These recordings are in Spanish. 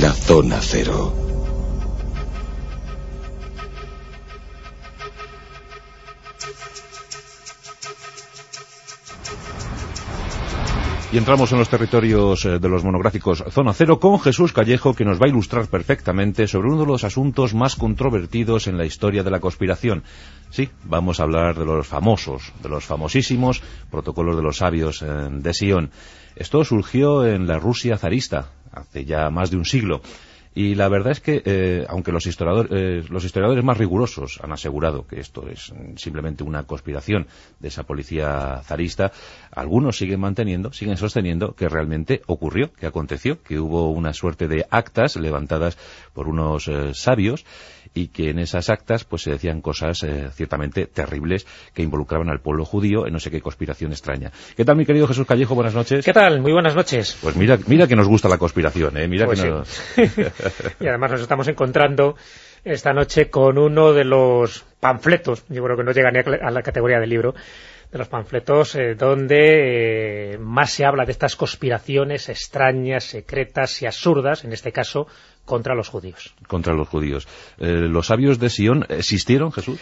la zona cero. Y entramos en los territorios eh, de los monográficos Zona Cero con Jesús Callejo, que nos va a ilustrar perfectamente sobre uno de los asuntos más controvertidos en la historia de la conspiración. Sí, vamos a hablar de los famosos, de los famosísimos protocolos de los sabios eh, de Sion. Esto surgió en la Rusia zarista, hace ya más de un siglo. Y la verdad es que, eh, aunque los, historiadores, los historiadores más rigurosos han asegurado que esto es simplemente una conspiración de esa policía zarista, algunos siguen manteniendo, siguen sosteniendo que realmente ocurrió, que aconteció, que hubo una suerte de actas levantadas por unos eh, sabios y que en esas actas pues se decían cosas eh, ciertamente terribles que involucraban al pueblo judío en no sé qué conspiración extraña. ¿Qué tal, mi querido Jesús Callejo? Buenas noches. ¿Qué tal? Muy buenas noches. Pues mira, mira que nos gusta la conspiración, ¿eh? Mira Pues que sí. nos... y además nos estamos encontrando esta noche con uno de los panfletos, yo creo que no llega ni a la categoría de libro, de los panfletos eh, donde eh, más se habla de estas conspiraciones extrañas, secretas y absurdas, en este caso, contra los judíos. contra los judíos. Eh, ¿Los sabios de Sion existieron, Jesús?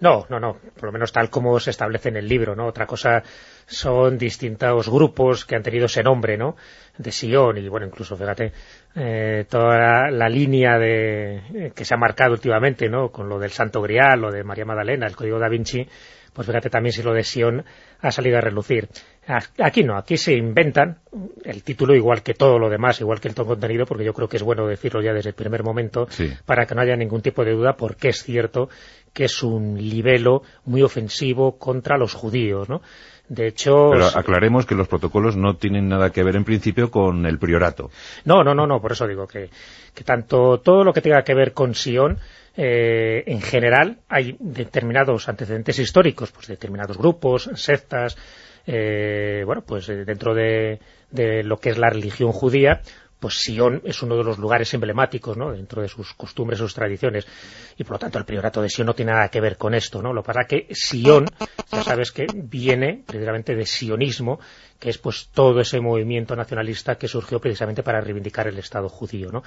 No, no, no, por lo menos tal como se establece en el libro, ¿no? Otra cosa son distintos grupos que han tenido ese nombre, ¿no? De Sion y, bueno, incluso, fíjate, eh, toda la, la línea de eh, que se ha marcado últimamente, ¿no? Con lo del Santo Grial, lo de María Magdalena, el Código da Vinci, pues fíjate también si lo de Sion ha salido a relucir. Aquí no, aquí se inventan el título igual que todo lo demás, igual que el todo contenido, porque yo creo que es bueno decirlo ya desde el primer momento, Sí. para que no haya ningún tipo de duda, porque es cierto que es un libelo muy ofensivo contra los judíos, ¿no? De hecho... Pero aclaremos que los protocolos no tienen nada que ver en principio con el priorato. No, no, no, no, por eso digo que, que tanto todo lo que tenga que ver con Sion, eh, en general, hay determinados antecedentes históricos, pues determinados grupos, sectas, eh, bueno, pues eh, dentro de, de lo que es la religión judía, pues Sion es uno de los lugares emblemáticos, ¿no?, dentro de sus costumbres, sus tradiciones, y por lo tanto el priorato de Sion no tiene nada que ver con esto, ¿no? Lo que pasa es que Sion, ya sabes que viene precisamente de sionismo, que es pues todo ese movimiento nacionalista que surgió precisamente para reivindicar el Estado judío, ¿no?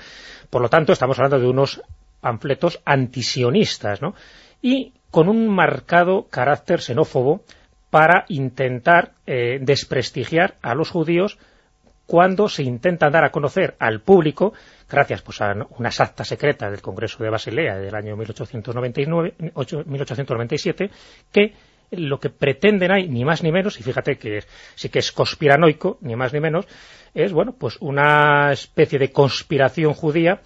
Por lo tanto, estamos hablando de unos panfletos antisionistas, ¿no? Y con un marcado carácter xenófobo para intentar eh, desprestigiar a los judíos cuando se intenta dar a conocer al público, gracias pues a unas actas secretas del Congreso de Basilea del año 1899, ocho- 1897, que lo que pretenden ahí, ni más ni menos, y fíjate que sí que es conspiranoico, ni más ni menos, es, bueno, pues una especie de conspiración judía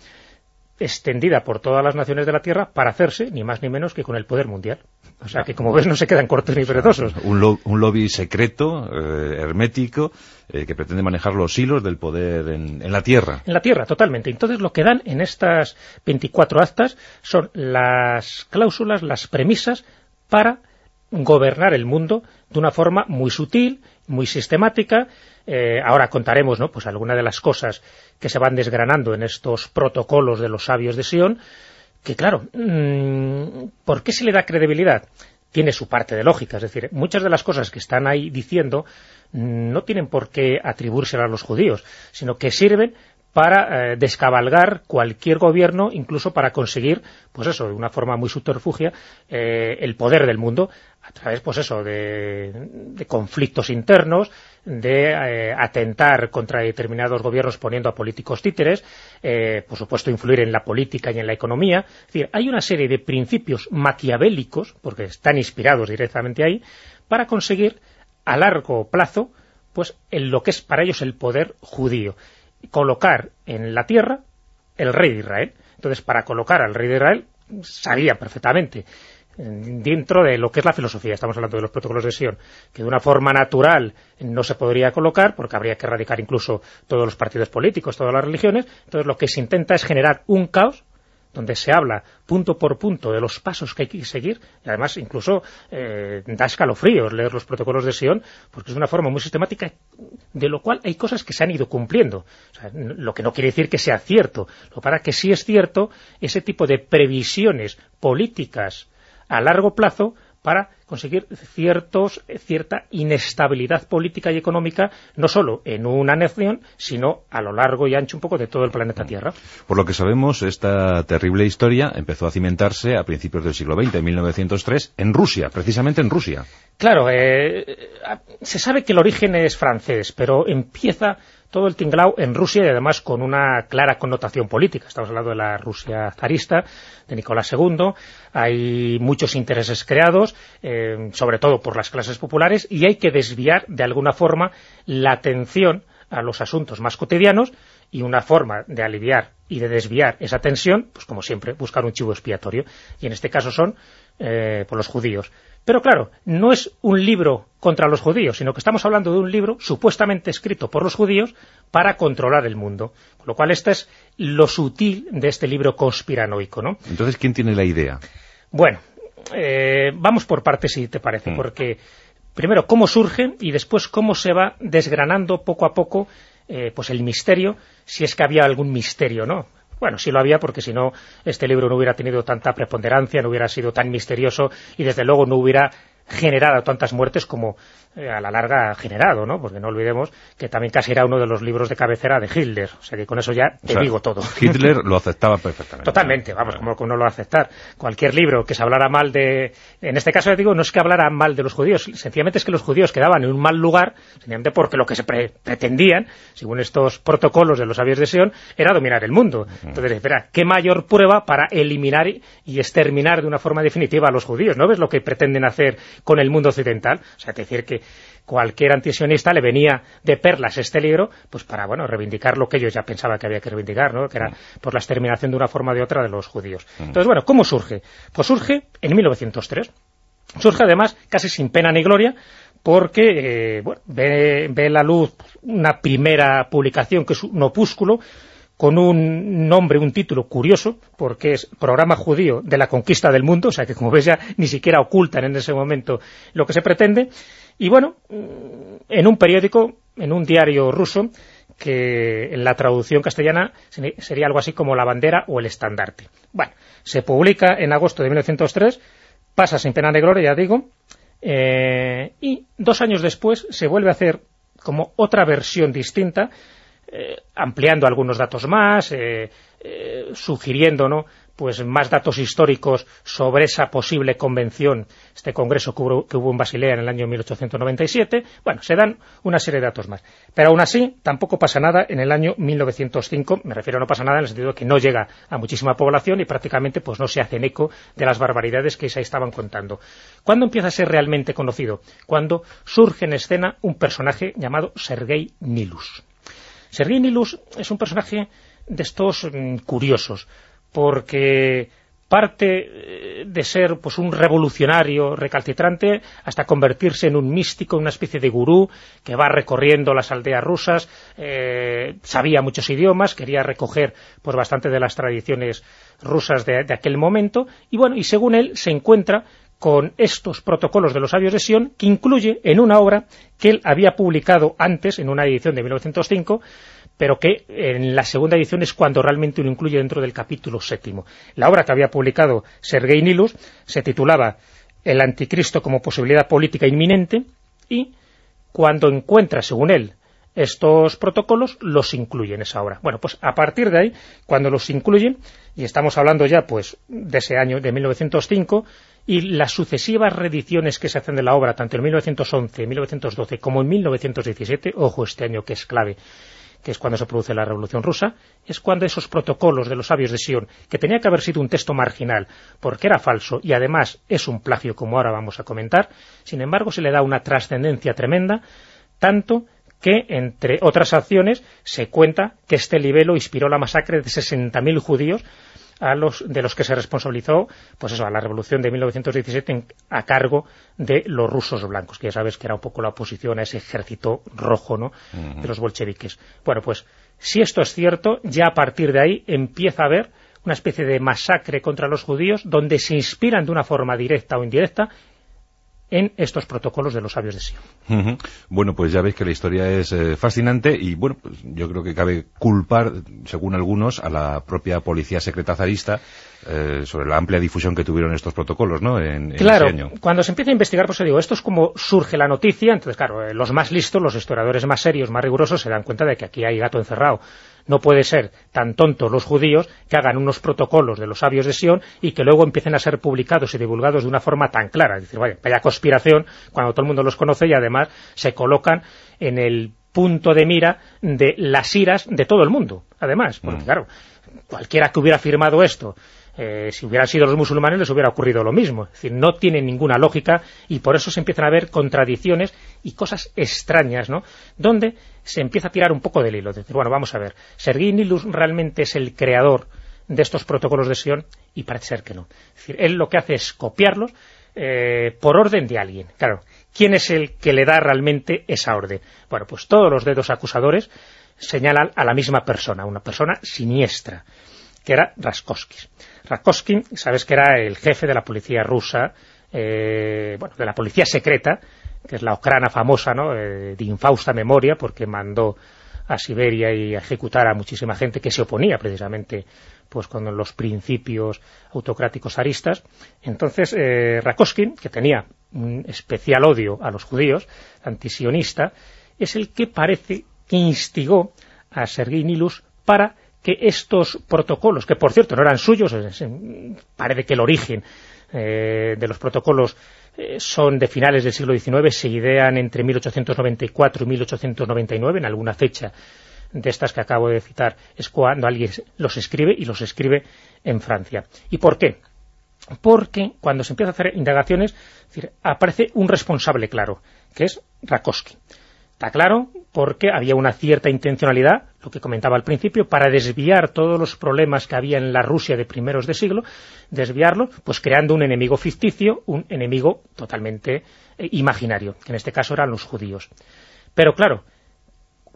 extendida por todas las naciones de la Tierra para hacerse, ni más ni menos, que con el poder mundial. O sea, que como ves, no se quedan cortos ni perezosos. Un, lo- un lobby secreto, eh, hermético, eh, que pretende manejar los hilos del poder en, en la Tierra. En la Tierra, totalmente. Entonces, lo que dan en estas 24 actas son las cláusulas, las premisas para gobernar el mundo de una forma muy sutil, muy sistemática. Eh, ahora contaremos, ¿no?, pues algunas de las cosas que se van desgranando en estos protocolos de los sabios de Sion, que claro, mm, ¿por qué se le da credibilidad? Tiene su parte de lógica, es decir, muchas de las cosas que están ahí diciendo mm, no tienen por qué atribuírselas a los judíos, sino que sirven para eh, descabalgar cualquier gobierno, incluso para conseguir, pues eso, de una forma muy subterfugia, eh, el poder del mundo, a través, pues eso, de, conflictos internos, de eh, atentar contra determinados gobiernos poniendo a políticos títeres, eh, por supuesto influir en la política y en la economía. Es decir, hay una serie de principios maquiavélicos, porque están inspirados directamente ahí, para conseguir a largo plazo, pues en lo que es para ellos el poder judío colocar en la tierra el rey de Israel. Entonces, para colocar al rey de Israel, sabía perfectamente, dentro de lo que es la filosofía, estamos hablando de los protocolos de Sion, que de una forma natural no se podría colocar, porque habría que erradicar incluso todos los partidos políticos, todas las religiones, entonces lo que se intenta es generar un caos donde se habla punto por punto de los pasos que hay que seguir, y además incluso eh, da escalofríos leer los protocolos de Sion, porque es una forma muy sistemática, de lo cual hay cosas que se han ido cumpliendo. Lo que no quiere decir que sea cierto, lo para que sí es cierto ese tipo de previsiones políticas a largo plazo para conseguir ciertos, cierta inestabilidad política y económica, no solo en una nación, sino a lo largo y ancho un poco de todo el planeta Tierra. Por lo que sabemos, esta terrible historia empezó a cimentarse a principios del siglo XX, en 1903, en Rusia, precisamente en Rusia. Claro, eh, se sabe que el origen es francés, pero empieza todo el tinglao en Rusia y además con una clara connotación política. Estamos hablando de la Rusia zarista, de Nicolás II, hay muchos intereses creados, eh, sobre todo por las clases populares, y hay que desviar de alguna forma la atención a los asuntos más cotidianos y una forma de aliviar y de desviar esa tensión, pues como siempre, buscar un chivo expiatorio. Y en este caso son eh, por los judíos. Pero claro, no es un libro contra los judíos, sino que estamos hablando de un libro supuestamente escrito por los judíos para controlar el mundo. Con lo cual, este es lo sutil de este libro conspiranoico, ¿no? Entonces, ¿quién tiene la idea? Bueno, eh, vamos por partes, si te parece, mm. porque primero cómo surge y después cómo se va desgranando poco a poco eh, pues el misterio, si es que había algún misterio, ¿no? Bueno, sí lo había porque si no este libro no hubiera tenido tanta preponderancia, no hubiera sido tan misterioso y desde luego no hubiera generado tantas muertes como eh, a la larga generado, ¿no? Porque no olvidemos que también casi era uno de los libros de cabecera de Hitler, o sea que con eso ya te digo todo. Hitler lo aceptaba perfectamente. Totalmente, vamos, como que uno lo va a aceptar. Cualquier libro que se hablara mal de... En este caso, ya digo, no es que hablara mal de los judíos, sencillamente es que los judíos quedaban en un mal lugar, sencillamente porque lo que se pretendían, según estos protocolos de los sabios de Sion, era dominar el mundo. Entonces, espera, ¿qué mayor prueba para eliminar y exterminar de una forma definitiva a los judíos? ¿No ves lo que pretenden hacer con el mundo occidental? O sea, es decir que cualquier antisionista le venía de perlas este libro, pues para, bueno, reivindicar lo que ellos ya pensaban que había que reivindicar, ¿no? Que era por la exterminación de una forma o de otra de los judíos. Entonces, bueno, ¿cómo surge? Pues surge en 1903. Surge además casi sin pena ni gloria, porque eh, bueno, ve, ve la luz una primera publicación que es un opúsculo con un nombre, un título curioso, porque es Programa Judío de la Conquista del Mundo, o sea que como ves ya ni siquiera ocultan en ese momento lo que se pretende, y bueno, en un periódico, en un diario ruso, que en la traducción castellana sería algo así como la bandera o el estandarte. Bueno, se publica en agosto de 1903, pasa sin pena de gloria, ya digo, eh, y dos años después se vuelve a hacer como otra versión distinta, eh, ampliando algunos datos más, eh, eh, sugiriendo ¿no? pues más datos históricos sobre esa posible convención, este congreso que hubo, en Basilea en el año 1897, bueno, se dan una serie de datos más. Pero aún así, tampoco pasa nada en el año 1905, me refiero no pasa nada en el sentido de que no llega a muchísima población y prácticamente pues no se hacen eco de las barbaridades que se estaban contando. ¿Cuándo empieza a ser realmente conocido? Cuando surge en escena un personaje llamado Sergei Nilus. Sergei Nilus es un personaje de estos mm, curiosos, porque parte eh, de ser pues un revolucionario recalcitrante hasta convertirse en un místico, una especie de gurú que va recorriendo las aldeas rusas, eh, sabía muchos idiomas, quería recoger pues bastante de las tradiciones rusas de, de, aquel momento, y bueno, y según él se encuentra con estos protocolos de los sabios de Sion, que incluye en una obra que él había publicado antes, en una edición de 1905, pero que en la segunda edición es cuando realmente lo incluye dentro del capítulo séptimo. La obra que había publicado Sergei Nilus se titulaba El anticristo como posibilidad política inminente y cuando encuentra, según él, estos protocolos los incluye en esa obra. Bueno, pues a partir de ahí, cuando los incluye, y estamos hablando ya pues de ese año de 1905, y las sucesivas reediciones que se hacen de la obra, tanto en 1911, 1912 como en 1917, ojo este año que es clave, que es cuando se produce la Revolución Rusa, es cuando esos protocolos de los sabios de Sion, que tenía que haber sido un texto marginal, porque era falso y además es un plagio, como ahora vamos a comentar, sin embargo se le da una trascendencia tremenda, tanto que, entre otras acciones, se cuenta que este libelo inspiró la masacre de 60.000 judíos a los, de los que se responsabilizó pues eso, a la revolución de 1917 a cargo de los rusos blancos, que ya sabes que era un poco la oposición a ese ejército rojo ¿no? de los bolcheviques. Bueno, pues si esto es cierto, ya a partir de ahí empieza a haber una especie de masacre contra los judíos donde se inspiran de una forma directa o indirecta en estos protocolos de los sabios de Sion. Bueno, pues ya veis que la historia es eh, fascinante y bueno, pues yo creo que cabe culpar, según algunos, a la propia policía secreta zarista eh, sobre la amplia difusión que tuvieron estos protocolos, ¿no? En, claro, ese año. cuando se empieza a investigar, pues digo, esto es como surge la noticia, entonces claro, eh, los más listos, los historiadores más serios, más rigurosos, se dan cuenta de que aquí hay gato encerrado. No puede ser tan tontos los judíos que hagan unos protocolos de los sabios de Sion y que luego empiecen a ser publicados y divulgados de una forma tan clara. Es decir, vaya, vaya conspiración cuando todo el mundo los conoce y además se colocan en el punto de mira de las iras de todo el mundo, además, porque mm. claro, cualquiera que hubiera firmado esto eh, si hubieran sido los musulmanes les hubiera ocurrido lo mismo. Es decir, no tiene ninguna lógica y por eso se empiezan a ver contradicciones y cosas extrañas, ¿no? Donde se empieza a tirar un poco del hilo. decir, bueno, vamos a ver, Sergi Nilus realmente es el creador de estos protocolos de Sion y parece ser que no. Es decir, él lo que hace es copiarlos eh, por orden de alguien. Claro, ¿quién es el que le da realmente esa orden? Bueno, pues todos los dedos acusadores señalan a la misma persona, una persona siniestra, que era Raskowski. Raskowski, sabes que era el jefe de la policía rusa, eh, bueno, de la policía secreta, que es la ocrana famosa, ¿no?, eh, de infausta memoria, porque mandó a Siberia y a ejecutar a muchísima gente que se oponía precisamente pues con los principios autocráticos aristas. Entonces, eh, que tenía un especial odio a los judíos, antisionista, es el que parece que instigó a Sergei Nilus para que estos protocolos, que por cierto no eran suyos, parece que el origen eh, de los protocolos eh, son de finales del siglo XIX, se idean entre 1894 y 1899, en alguna fecha de estas que acabo de citar, es cuando alguien los escribe y los escribe en Francia. ¿Y por qué? Porque cuando se empieza a hacer indagaciones, aparece un responsable claro, que es Rakowski. Está claro porque había una cierta intencionalidad, lo que comentaba al principio, para desviar todos los problemas que había en la Rusia de primeros de siglo, desviarlo, pues creando un enemigo ficticio, un enemigo totalmente eh, imaginario, que en este caso eran los judíos. Pero claro,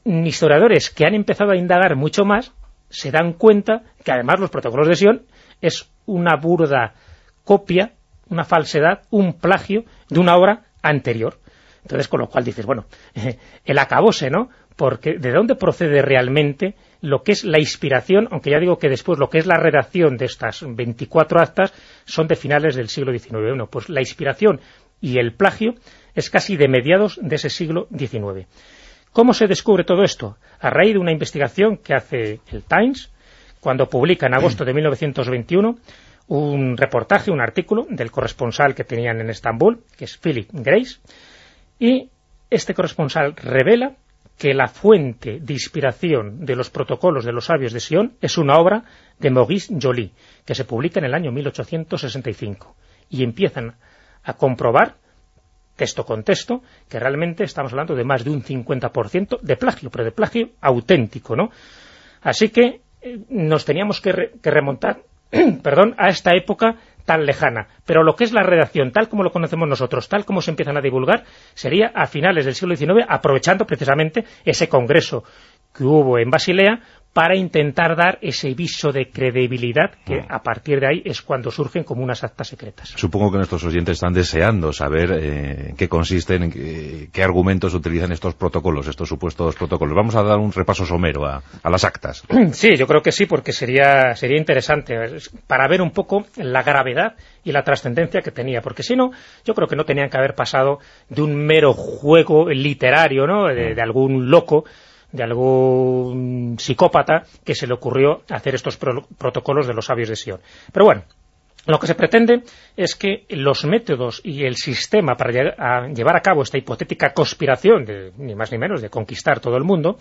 historiadores que han empezado a indagar mucho más se dan cuenta que además los protocolos de Sion es una burda copia, una falsedad, un plagio de una obra anterior. Entonces, con lo cual dices, bueno, el acabose, ¿no? Porque ¿de dónde procede realmente lo que es la inspiración? Aunque ya digo que después lo que es la redacción de estas 24 actas son de finales del siglo XIX. Bueno, pues la inspiración y el plagio es casi de mediados de ese siglo XIX. ¿Cómo se descubre todo esto? A raíz de una investigación que hace el Times, cuando publica en agosto de 1921 un reportaje, un artículo del corresponsal que tenían en Estambul, que es Philip Grace, y este corresponsal revela que la fuente de inspiración de los protocolos de los sabios de Sion es una obra de Maurice Joly, que se publica en el año 1865. Y empiezan a comprobar, texto con texto, que realmente estamos hablando de más de un 50% de plagio, pero de plagio auténtico, ¿no? Así que eh, nos teníamos que, que remontar perdón, a esta época tan lejana. Pero lo que es la redacción, tal como lo conocemos nosotros, tal como se empiezan a divulgar, sería a finales del siglo XIX, aprovechando precisamente ese congreso que hubo en Basilea para intentar dar ese viso de credibilidad que mm. a partir de ahí es cuando surgen como unas actas secretas. Supongo que nuestros oyentes están deseando saber eh, qué consisten, en qué, argumentos utilizan estos protocolos, estos supuestos protocolos. Vamos a dar un repaso somero a, las actas. Sí, yo creo que sí, porque sería, sería interesante para ver un poco la gravedad y la trascendencia que tenía, porque si no, yo creo que no tenían que haber pasado de un mero juego literario, ¿no?, de mm. algún loco de algún psicópata que se le ocurrió hacer estos protocolos de los sabios de Sion. Pero bueno, lo que se pretende es que los métodos y el sistema para llevar a cabo esta hipotética conspiración, de, ni más ni menos, de conquistar todo el mundo,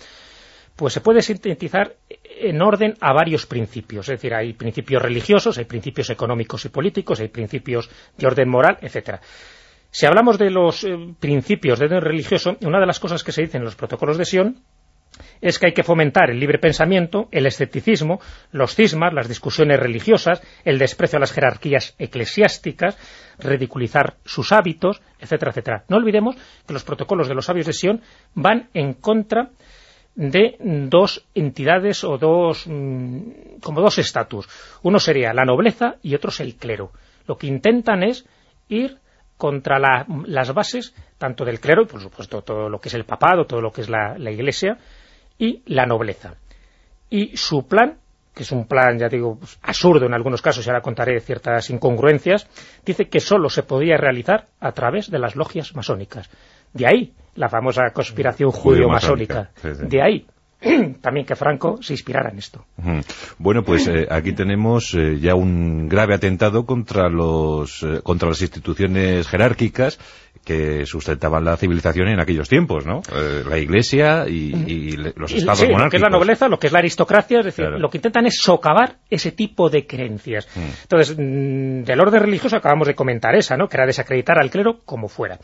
pues se puede sintetizar en orden a varios principios. Es decir, hay principios religiosos, hay principios económicos y políticos, hay principios de orden moral, etcétera. Si hablamos de los eh, principios de orden religioso, una de las cosas que se dicen en los protocolos de Sion es que hay que fomentar el libre pensamiento, el escepticismo, los cismas, las discusiones religiosas, el desprecio a las jerarquías eclesiásticas, ridiculizar sus hábitos, etcétera, etcétera. No olvidemos que los protocolos de los sabios de Sion van en contra de dos entidades o dos mm, como dos estatus. Uno sería la nobleza y otro es el clero. Lo que intentan es ir contra las bases tanto del clero y por supuesto todo lo que es el papado, todo lo que es la iglesia, y la nobleza. Y su plan que es un plan, ya digo, pues, absurdo en algunos casos, y ahora contaré ciertas incongruencias, dice que solo se podía realizar a través de las logias masónicas. De ahí la famosa conspiración judío-masónica. De ahí también que Franco se inspirara en esto. Bueno, pues eh, aquí tenemos eh, ya un grave atentado contra los eh, contra las instituciones jerárquicas que sustentaban la civilización en aquellos tiempos, ¿no? la Iglesia y, los estados sí, Lo que es la nobleza, lo que es la aristocracia, es decir, lo que intentan es socavar ese tipo de creencias. Entonces, mm, del orden religioso acabamos de comentar esa, ¿no? Que era desacreditar al clero como fuera.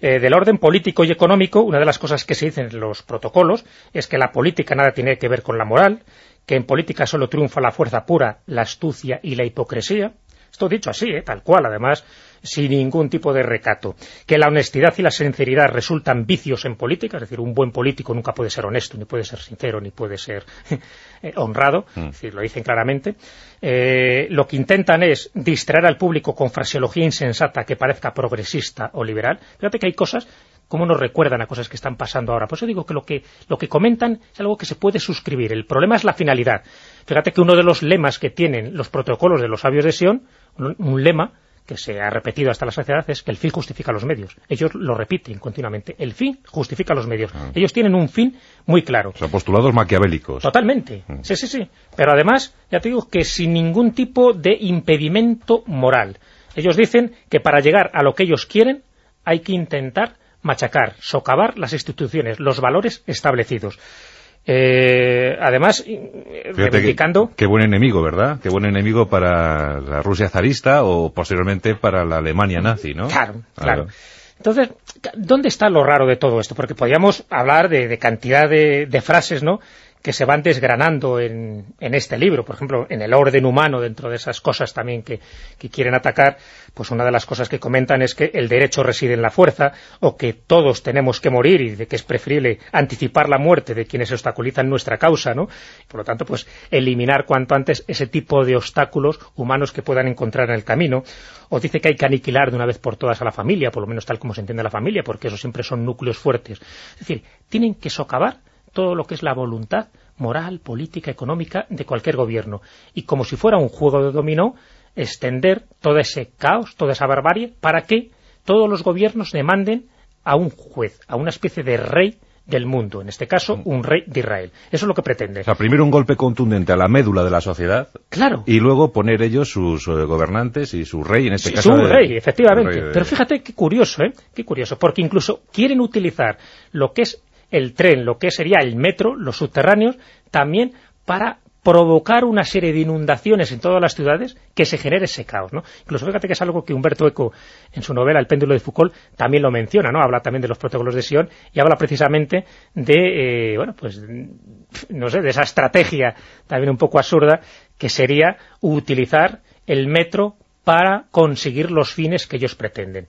Eh, del orden político y económico, una de las cosas que se dicen en los protocolos es que la política nada tiene que ver con la moral, que en política solo triunfa la fuerza pura, la astucia y la hipocresía. Esto dicho así, ¿eh? tal cual, además, sin ningún tipo de recato. Que la honestidad y la sinceridad resultan vicios en política, es decir, un buen político nunca puede ser honesto, ni puede ser sincero, ni puede ser eh, honrado, mm. es decir, lo dicen claramente. Eh, lo que intentan es distraer al público con fraseología insensata que parezca progresista o liberal. Fíjate que hay cosas como nos recuerdan a cosas que están pasando ahora. Por eso digo que lo, que lo que comentan es algo que se puede suscribir. El problema es la finalidad. Fíjate que uno de los lemas que tienen los protocolos de los sabios de Sion, un lema que se ha repetido hasta la sociedad es que el fin justifica los medios. Ellos lo repiten continuamente. El fin justifica los medios. Ah. Ellos tienen un fin muy claro. O sea, postulados maquiavélicos. Totalmente. Mm. Sí, sí, sí. Pero además, ya te digo que sin ningún tipo de impedimento moral. Ellos dicen que para llegar a lo que ellos quieren hay que intentar machacar, socavar las instituciones, los valores establecidos. Eh, además, reivindicando... Qué, buen enemigo, ¿verdad? Qué buen enemigo para la Rusia zarista o posteriormente para la Alemania nazi, ¿no? Claro, claro. Entonces, ¿dónde está lo raro de todo esto? Porque podríamos hablar de, cantidad de, de, frases, ¿no?, que se van desgranando en, este libro, por ejemplo, en el orden humano, dentro de esas cosas también que, quieren atacar, pues una de las cosas que comentan es que el derecho reside en la fuerza, o que todos tenemos que morir, y de que es preferible anticipar la muerte de quienes obstaculizan nuestra causa, ¿no? Por lo tanto, pues eliminar cuanto antes ese tipo de obstáculos humanos que puedan encontrar en el camino, o dice que hay que aniquilar de una vez por todas a la familia, por lo menos tal como se entiende la familia, porque eso siempre son núcleos fuertes. Es decir, tienen que socavar todo lo que es la voluntad moral, política, económica de cualquier gobierno. Y como si fuera un juego de dominó, extender todo ese caos, toda esa barbarie, para que todos los gobiernos demanden a un juez, a una especie de rey del mundo, en este caso, mm. un rey de Israel. Eso es lo que pretende. O sea, primero un golpe contundente a la médula de la sociedad. Claro. Y luego poner ellos sus eh, gobernantes y su rey, en este caso... Su rey, efectivamente. Pero fíjate qué curioso, ¿eh? Qué curioso, porque incluso quieren utilizar lo que es el tren, lo que sería el metro, los subterráneos, también para provocar una serie de inundaciones en todas las ciudades que se genere ese caos, ¿no? Incluso fíjate que es algo que Humberto Eco en su novela El péndulo de Foucault también lo menciona, ¿no? Habla también de los protocolos de Sion y habla precisamente de, eh, bueno, pues, no sé, de esa estrategia también un poco absurda que sería utilizar el metro para conseguir los fines que ellos pretenden.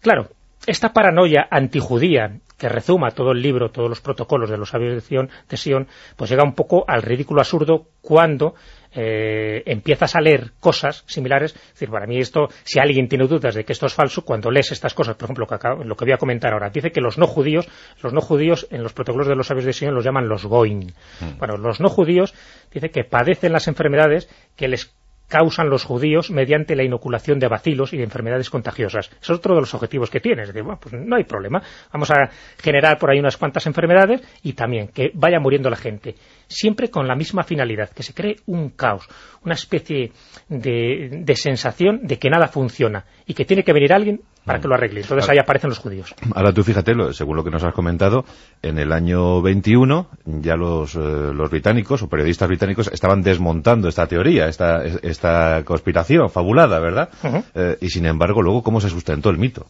Claro, esta paranoia antijudía que rezuma todo el libro, todos los protocolos de los sabios de Sion, pues llega un poco al ridículo absurdo cuando eh, empiezas a leer cosas similares. Es decir, para mí esto, si alguien tiene dudas de que esto es falso, cuando lees estas cosas, por ejemplo, lo que voy a comentar ahora, dice que los no judíos, los no judíos en los protocolos de los sabios de Sion los llaman los goin. Mm. Bueno, los no judíos dice que padecen las enfermedades que les causan los judíos mediante la inoculación de bacilos y de enfermedades contagiosas. es otro de los objetivos que tiene. Es decir, bueno, pues no hay problema. Vamos a generar por ahí unas cuantas enfermedades y también que vaya muriendo la gente. Siempre con la misma finalidad, que se cree un caos, una especie de sensación de que nada funciona y que tiene que venir alguien para que lo arregle. Entonces ahí aparecen los judíos. Ahora tú fíjate, según lo que nos has comentado, en el año 21 ya los, eh, los británicos o periodistas británicos estaban desmontando esta teoría, esta, esta conspiración fabulada, ¿verdad? Eh, y sin embargo, luego, ¿cómo se sustentó el mito?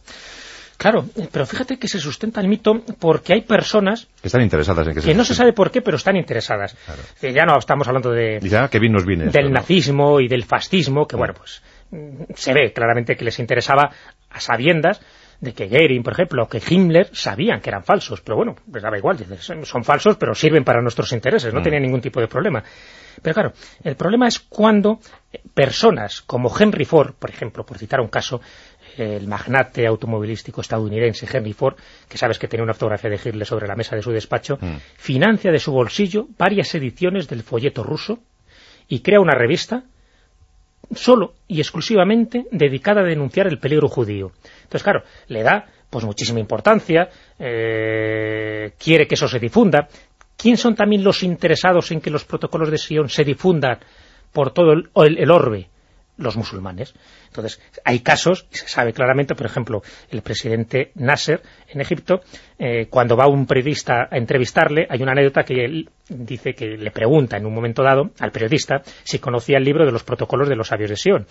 Claro, pero fíjate que se sustenta el mito porque hay personas que están interesadas en que, que no se sabe por qué, pero están interesadas. Ya no estamos hablando de ya, que bien nos viene del nazismo y del fascismo, que bueno, pues se ve claramente que les interesaba a sabiendas de que Goering, por ejemplo, o que Himmler sabían que eran falsos, pero bueno, les daba igual, son falsos, pero sirven para nuestros intereses, no mm. tenían ningún tipo de problema. Pero claro, el problema es cuando personas como Henry Ford, por ejemplo, por citar un caso, el magnate automovilístico estadounidense Henry Ford, que sabes que tenía una fotografía de Hitler sobre la mesa de su despacho, mm. financia de su bolsillo varias ediciones del folleto ruso y crea una revista solo y exclusivamente dedicada a denunciar el peligro judío. Entonces, claro, le da pues muchísima importancia, eh, quiere que eso se difunda. ¿Quién son también los interesados en que los protocolos de Sion se difundan por todo el, el orbe? Los musulmanes. Entonces, hay casos, y se sabe claramente, por ejemplo, el presidente Nasser en Egipto, eh, cuando va un periodista a entrevistarle, hay una anécdota que él dice que le pregunta en un momento dado al periodista si conocía el libro de los protocolos de los sabios de Sion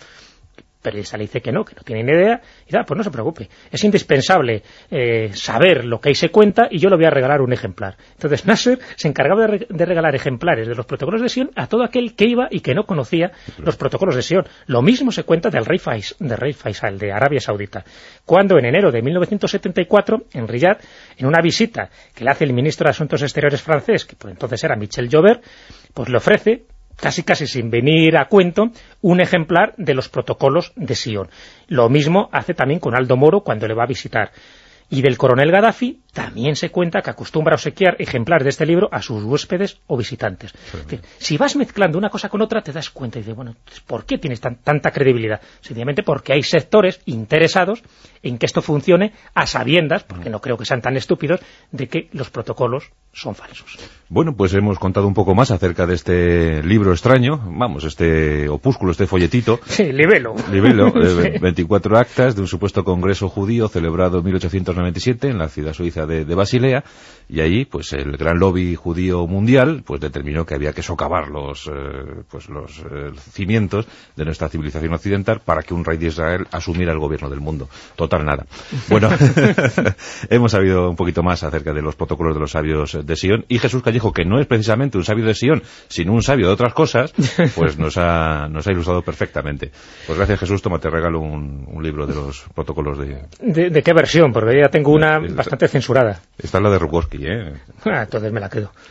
periodista le dice que no, que no tiene ni idea, y da, pues no se preocupe, es indispensable eh, saber lo que ahí se cuenta y yo le voy a regalar un ejemplar. Entonces Nasser se encargaba de, regalar ejemplares de los protocolos de Sion a todo aquel que iba y que no conocía los protocolos de Sion. Lo mismo se cuenta del rey, de rey Faisal, de Arabia Saudita, cuando en enero de 1974, en Riyadh, en una visita que le hace el ministro de Asuntos Exteriores francés, que por entonces era Michel Jover, pues le ofrece casi casi sin venir a cuento, un ejemplar de los protocolos de Sion. Lo mismo hace también con Aldo Moro cuando le va a visitar. Y del coronel Gaddafi también se cuenta que acostumbra a obsequiar ejemplares de este libro a sus huéspedes o visitantes. si vas mezclando una cosa con otra, te das cuenta y dices, bueno, ¿por qué tienes tanta credibilidad? Sencillamente porque hay sectores interesados en que esto funcione a sabiendas, porque no creo que sean tan estúpidos, de que los protocolos son falsos. Bueno, pues hemos contado un poco más acerca de este libro extraño, vamos, este opúsculo, este folletito. Sí, libelo. Libelo, 24 actas de un supuesto congreso judío celebrado en 1897 en la ciudad suiza de, Basilea, y ahí, pues el gran lobby judío mundial, pues determinó que había que socavar los, eh, pues los eh, cimientos de nuestra civilización occidental para que un rey de Israel asumiera el gobierno del mundo. Total nada. Bueno, hemos sabido un poquito más acerca de los protocolos de los sabios de Sion, y Jesús Callejo, que no es precisamente un sabio de Sion, sino un sabio de otras cosas, pues nos ha, nos ha ilustrado perfectamente. Pues gracias Jesús, toma, te regalo un, libro de los protocolos de... de... qué versión? Porque ya tengo una bastante censurada. Está la de Rukoski, ¿eh? Ah, entonces me la quedo.